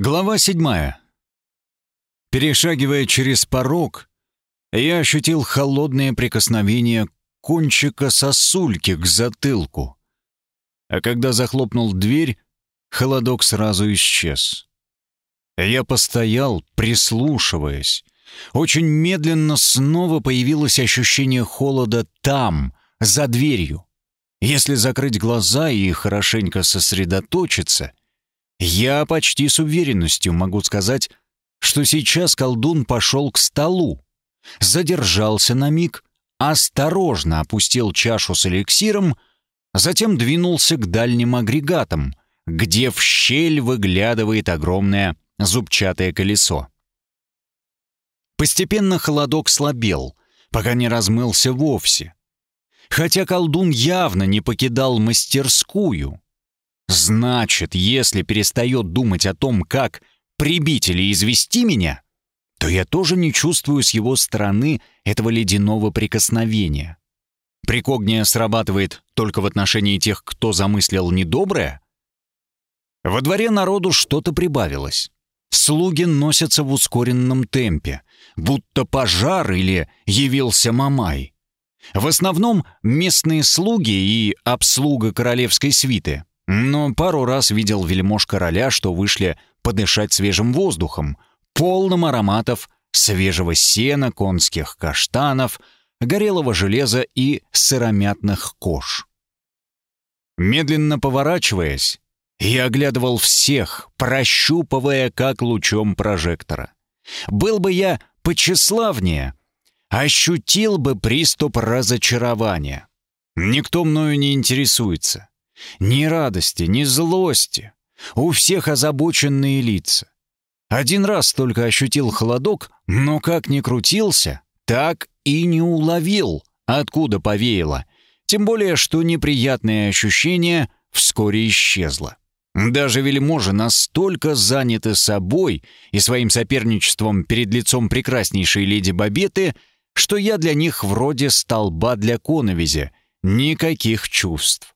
Глава седьмая. Перешагивая через порог, я ощутил холодное прикосновение кончика сосульки к затылку. А когда захлопнул дверь, холодок сразу исчез. Я постоял, прислушиваясь. Очень медленно снова появилось ощущение холода там, за дверью. Если закрыть глаза и хорошенько сосредоточиться, я почти с уверенностью могу сказать, что сейчас колдун пошел к столу, задержался на миг, осторожно опустил чашу с эликсиром, затем двинулся к дальним агрегатам, где в щель выглядывает огромное зубчатое колесо. Постепенно холодок слабел, пока не размылся вовсе. Хотя колдун явно не покидал мастерскую, Значит, если перестает думать о том, как прибить или извести меня, то я тоже не чувствую с его стороны этого ледяного прикосновения. Прикогния срабатывает только в отношении тех, кто замыслил недоброе? Во дворе народу что-то прибавилось. Слуги носятся в ускоренном темпе, будто пожар или явился Мамай. В основном местные слуги и обслуга королевской свиты но пару раз видел вельмож короля, что вышли подышать свежим воздухом, полным ароматов свежего сена, конских каштанов, горелого железа и сыромятных кож. Медленно поворачиваясь, я оглядывал всех, прощупывая как лучом прожектора. Был бы я почеславнее, ощутил бы приступ разочарования. Никто мною не интересуется. Ни радости, ни злости. У всех озабоченные лица. Один раз только ощутил холодок, но как ни крутился, так и не уловил, откуда повеяло. Тем более, что неприятное ощущение вскоре исчезло. Даже вельможи настолько заняты собой и своим соперничеством перед лицом прекраснейшей леди Бабеты, что я для них вроде столба для коновизи, никаких чувств.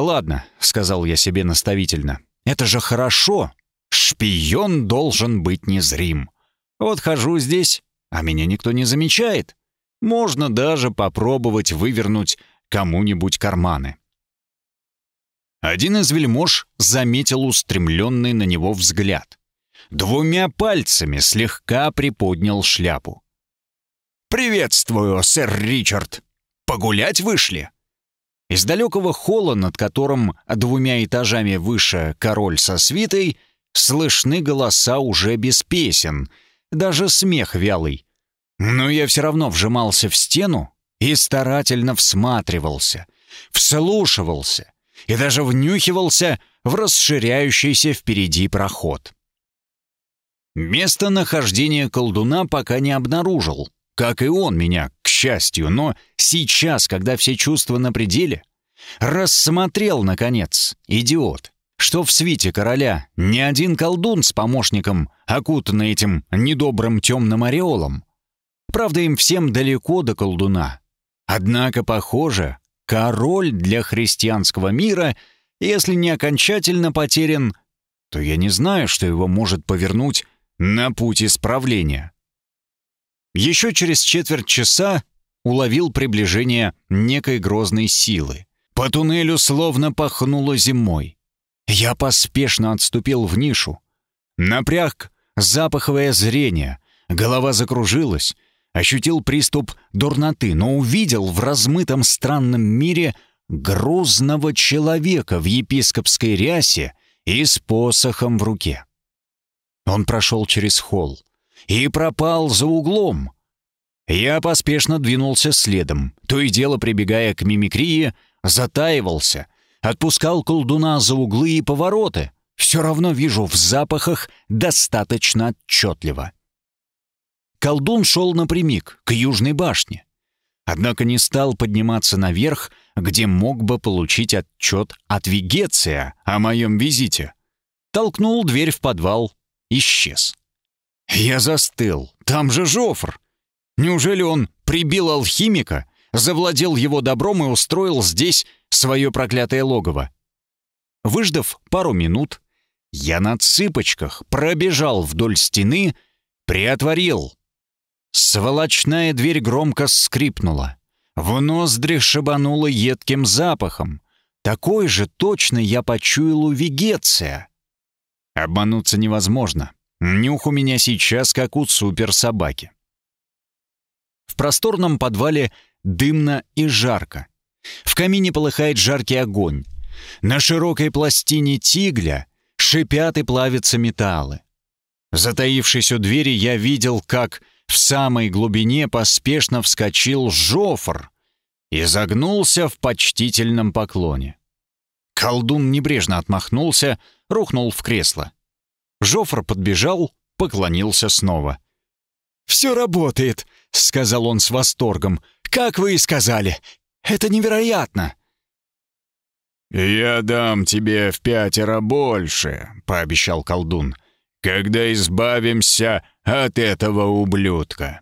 «Ладно», — сказал я себе наставительно, — «это же хорошо. Шпион должен быть незрим. Вот хожу здесь, а меня никто не замечает. Можно даже попробовать вывернуть кому-нибудь карманы». Один из вельмож заметил устремленный на него взгляд. Двумя пальцами слегка приподнял шляпу. «Приветствую, сэр Ричард! Погулять вышли?» Из далекого холла, над которым двумя этажами выше король со свитой, слышны голоса уже без песен, даже смех вялый. Но я все равно вжимался в стену и старательно всматривался, вслушивался и даже внюхивался в расширяющийся впереди проход. Местонахождение колдуна пока не обнаружил, как и он меня, к счастью, но сейчас, когда все чувства на пределе, рассмотрел, наконец, идиот, что в свите короля ни один колдун с помощником, окутанный этим недобрым темным ореолом. Правда, им всем далеко до колдуна. Однако, похоже, король для христианского мира, если не окончательно потерян, то я не знаю, что его может повернуть на путь исправления. Еще через четверть часа уловил приближение некой грозной силы. По туннелю словно пахнуло зимой. Я поспешно отступил в нишу. Напряг запаховое зрение, голова закружилась, ощутил приступ дурноты, но увидел в размытом странном мире грузного человека в епископской рясе и с посохом в руке. Он прошел через холл и пропал за углом. Я поспешно двинулся следом, то и дело прибегая к мимикрии, затаивался, отпускал колдуна за углы и повороты. Все равно вижу в запахах достаточно отчетливо. Колдун шел напрямик, к южной башне. Однако не стал подниматься наверх, где мог бы получить отчет от Вегеция о моем визите. Толкнул дверь в подвал, исчез. Я застыл. Там же Жофр. Неужели он прибил алхимика, завладел его добром и устроил здесь свое проклятое логово? Выждав пару минут, Я на цыпочках пробежал вдоль стены, приотворил. Сволочная дверь громко скрипнула. В ноздри шибануло едким запахом. Такой же точно я почуял у Вегеция. Обмануться невозможно. Нюх у меня сейчас как у суперсобаки. В просторном подвале дымно и жарко. В камине полыхает жаркий огонь. На широкой пластине тигля шипят и плавятся металлы. Затаившись у двери, я видел, как в самой глубине поспешно вскочил Жофр и загнулся в почтительном поклоне. Колдун небрежно отмахнулся, рухнул в кресло. Жофр подбежал, поклонился снова. «Все работает», — сказал он с восторгом. «Как вы и сказали. Это невероятно!» «Я дам тебе в пятеро больше», — пообещал колдун, «когда избавимся от этого ублюдка.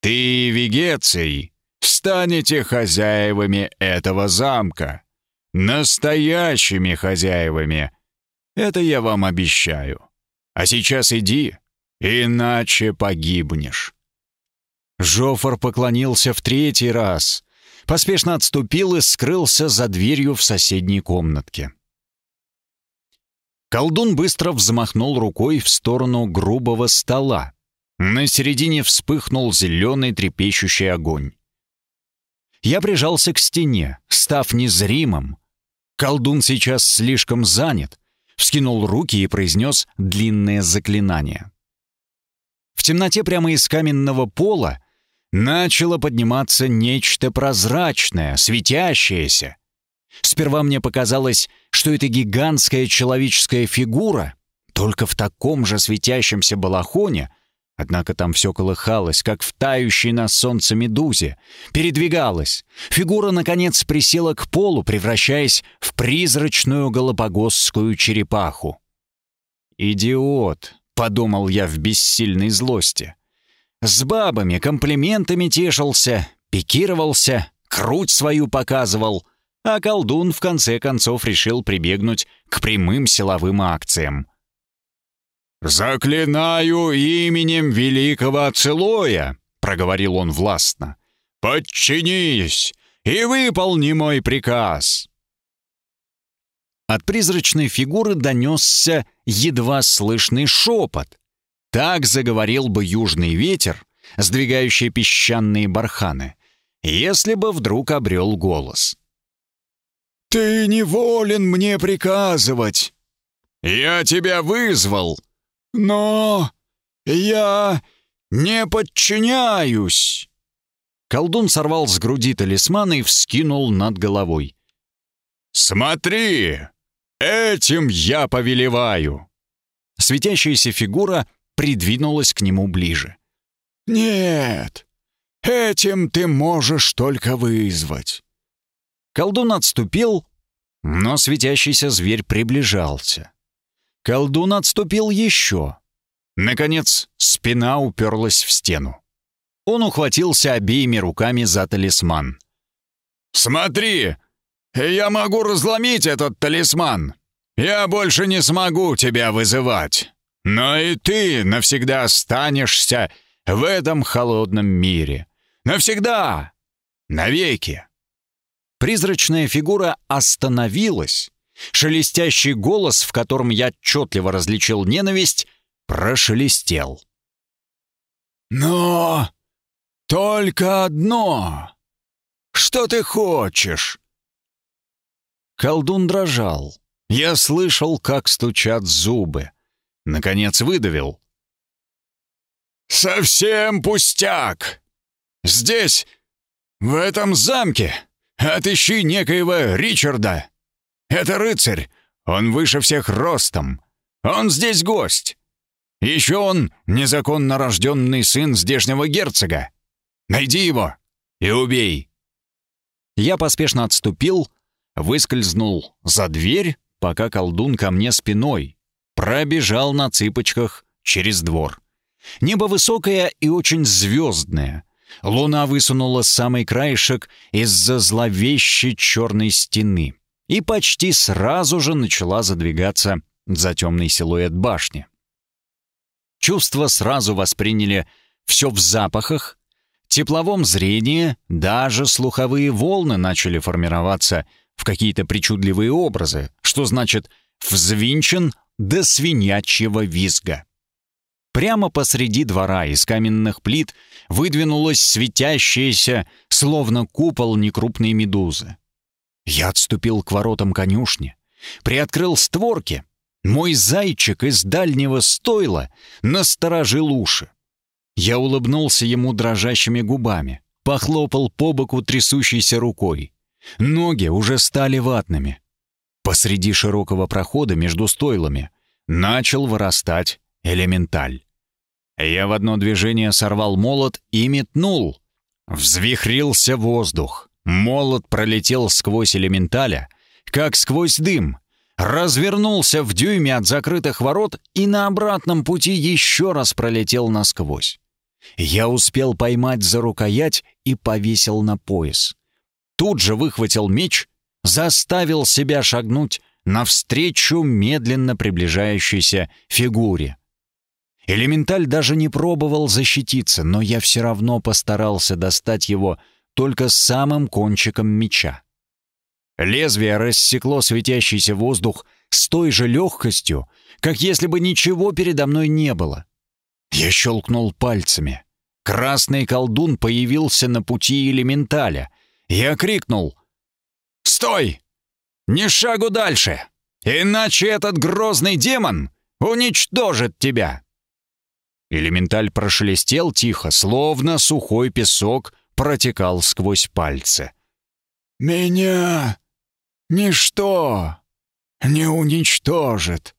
Ты Вегеций станете хозяевами этого замка. Настоящими хозяевами. Это я вам обещаю. А сейчас иди, иначе погибнешь». Жофор поклонился в третий раз, поспешно отступил и скрылся за дверью в соседней комнатке. Колдун быстро взмахнул рукой в сторону грубого стола. На середине вспыхнул зеленый трепещущий огонь. Я прижался к стене, став незримым. Колдун сейчас слишком занят, вскинул руки и произнес длинное заклинание. В темноте прямо из каменного пола начало подниматься нечто прозрачное, светящееся. Сперва мне показалось, что это гигантская человеческая фигура, только в таком же светящемся балахоне, однако там все колыхалось, как в тающей на солнце медузе, передвигалась. Фигура, наконец, присела к полу, превращаясь в призрачную галапагосскую черепаху. «Идиот!» — подумал я в бессильной злости. С бабами комплиментами тешился, пикировался, круть свою показывал, а колдун в конце концов решил прибегнуть к прямым силовым акциям. «Заклинаю именем великого Ацелоя», — проговорил он властно, — «подчинись и выполни мой приказ». От призрачной фигуры донесся едва слышный шепот, так заговорил бы южный ветер, сдвигающий песчаные барханы, если бы вдруг обрел голос. «Ты не волен мне приказывать. Я тебя вызвал, но я не подчиняюсь». Колдун сорвал с груди талисман и вскинул над головой. «Смотри! Этим я повелеваю!» Светящаяся фигура придвинулась к нему ближе. «Нет, этим ты можешь только вызвать». Колдун отступил, но светящийся зверь приближался. Колдун отступил еще. Наконец, спина уперлась в стену. Он ухватился обеими руками за талисман. «Смотри, я могу разломить этот талисман. Я больше не смогу тебя вызывать». Но и ты навсегда останешься в этом холодном мире. Навсегда! Навеки!» Призрачная фигура остановилась. Шелестящий голос, в котором я отчетливо различил ненависть, прошелестел. «Но только одно! Что ты хочешь?» Колдун дрожал. Я слышал, как стучат зубы. Наконец выдавил. «Совсем пустяк! Здесь, в этом замке, отыщи некоего Ричарда. Это рыцарь, он выше всех ростом. Он здесь гость. Еще он незаконно рожденный сын здешнего герцога. Найди его и убей». Я поспешно отступил, выскользнул за дверь, пока колдун ко мне спиной, пробежал на цыпочках через двор. Небо высокое и очень звездное. Луна высунула самый краешек из-за зловещей черной стены и почти сразу же начала задвигаться за темный силуэт башни. Чувства сразу восприняли все в запахах, тепловом зрении, даже слуховые волны начали формироваться в какие-то причудливые образы, что значит «взвинчен до свинячьего визга». Прямо посреди двора из каменных плит выдвинулась светящаяся, словно купол некрупной медузы. Я отступил к воротам конюшни, приоткрыл створки. Мой зайчик из дальнего стойла насторожил уши. Я улыбнулся ему дрожащими губами, похлопал по боку трясущейся рукой. Ноги уже стали ватными. Посреди широкого прохода между стойлами начал вырастать элементаль. Я в одно движение сорвал молот и метнул. Взвихрился воздух. Молот пролетел сквозь элементаля, как сквозь дым. Развернулся в дюйме от закрытых ворот и на обратном пути еще раз пролетел насквозь. Я успел поймать за рукоять и повесил на пояс. Тут же выхватил меч, заставил себя шагнуть навстречу медленно приближающейся фигуре. Элементаль даже не пробовал защититься, но я все равно постарался достать его только самым кончиком меча. Лезвие рассекло светящийся воздух с той же легкостью, как если бы ничего передо мной не было. Я щелкнул пальцами. Красный колдун появился на пути элементаля. Я крикнул «Стой! Ни шагу дальше! Иначе этот грозный демон уничтожит тебя!» Элементаль прошелестел тихо, словно сухой песок протекал сквозь пальцы. «Меня ничто не уничтожит!»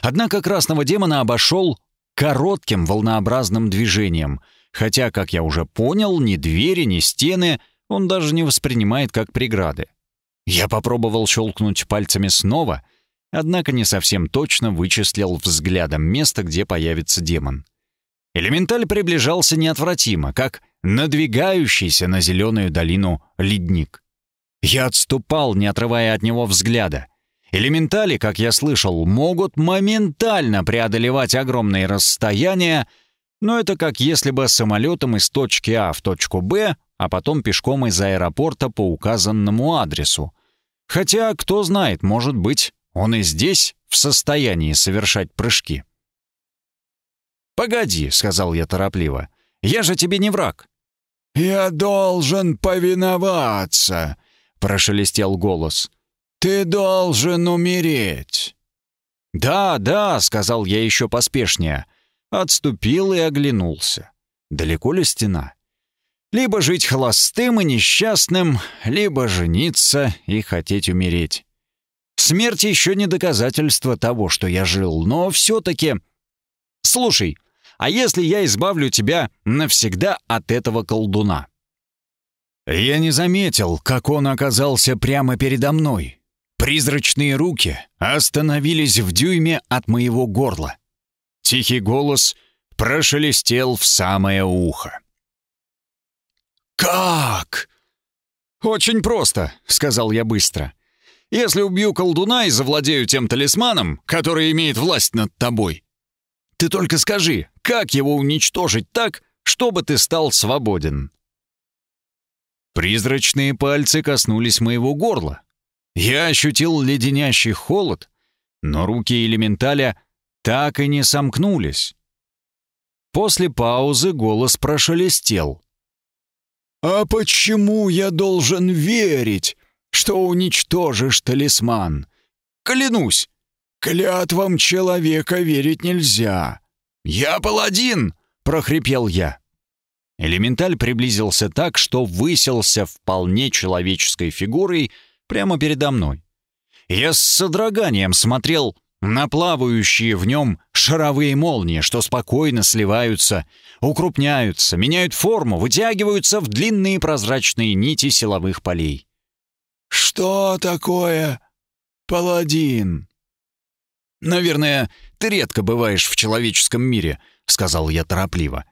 Однако красного демона обошел коротким волнообразным движением, хотя, как я уже понял, ни двери, ни стены он даже не воспринимает как преграды. Я попробовал щелкнуть пальцами снова — однако не совсем точно вычислил взглядом место, где появится демон. Элементаль приближался неотвратимо, как надвигающийся на зеленую долину ледник. Я отступал, не отрывая от него взгляда. Элементали, как я слышал, могут моментально преодолевать огромные расстояния, но это как если бы самолетом из точки А в точку Б, а потом пешком из аэропорта по указанному адресу. Хотя, кто знает, может быть, он и здесь в состоянии совершать прыжки. «Погоди», — сказал я торопливо, — «я же тебе не враг». «Я должен повиноваться», — прошелестел голос. «Ты должен умереть». «Да, да», — сказал я еще поспешнее. Отступил и оглянулся. Далеко ли стена? Либо жить холостым и несчастным, либо жениться и хотеть умереть. Смерть еще не доказательство того, что я жил, но все-таки... Слушай, а если я избавлю тебя навсегда от этого колдуна?» Я не заметил, как он оказался прямо передо мной. Призрачные руки остановились в дюйме от моего горла. Тихий голос прошелестел в самое ухо. «Как?» «Очень просто», — сказал я быстро. Если убью колдуна и завладею тем талисманом, который имеет власть над тобой, ты только скажи, как его уничтожить так, чтобы ты стал свободен?» Призрачные пальцы коснулись моего горла. Я ощутил леденящий холод, но руки элементаля так и не сомкнулись. После паузы голос прошелестел. «А почему я должен верить, что уничтожишь талисман. Клянусь, клятвам человека верить нельзя. Я паладин, прохрипел я. Элементаль приблизился так, что высился вполне человеческой фигурой прямо передо мной. Я с содроганием смотрел на плавающие в нем шаровые молнии, что спокойно сливаются, укрупняются, меняют форму, вытягиваются в длинные прозрачные нити силовых полей. «Что такое паладин?» «Наверное, ты редко бываешь в человеческом мире», — сказал я торопливо.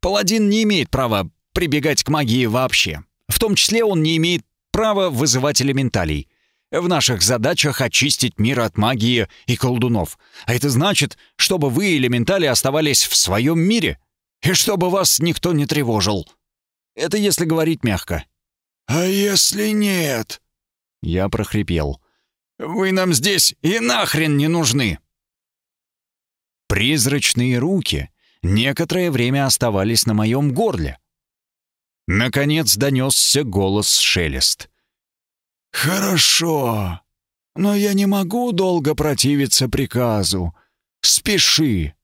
«Паладин не имеет права прибегать к магии вообще. В том числе он не имеет права вызывать элементалей. В наших задачах очистить мир от магии и колдунов. А это значит, чтобы вы, элементали, оставались в своем мире. И чтобы вас никто не тревожил. Это если говорить мягко. «А если нет?» Я прохрипел. «Вы нам здесь и нахрен не нужны!» Призрачные руки некоторое время оставались на моем горле. Наконец донесся голос шелест. «Хорошо, но я не могу долго противиться приказу. Спеши!»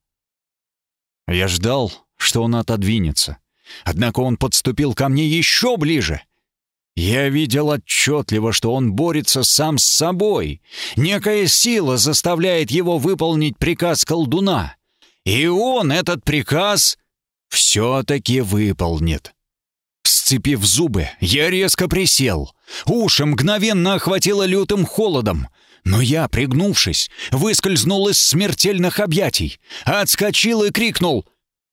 Я ждал, что он отодвинется. Однако он подступил ко мне еще ближе. Я видел отчетливо, что он борется сам с собой. Некая сила заставляет его выполнить приказ колдуна. И он этот приказ все-таки выполнит. Сцепив зубы, я резко присел. Уши мгновенно охватило лютым холодом. Но я, пригнувшись, выскользнул из смертельных объятий, отскочил и крикнул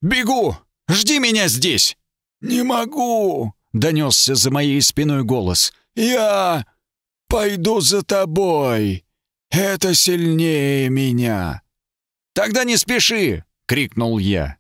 «Бегу! Жди меня здесь!» «Не могу!» — донесся за моей спиной голос. «Я пойду за тобой. Это сильнее меня». «Тогда не спеши!» — крикнул я.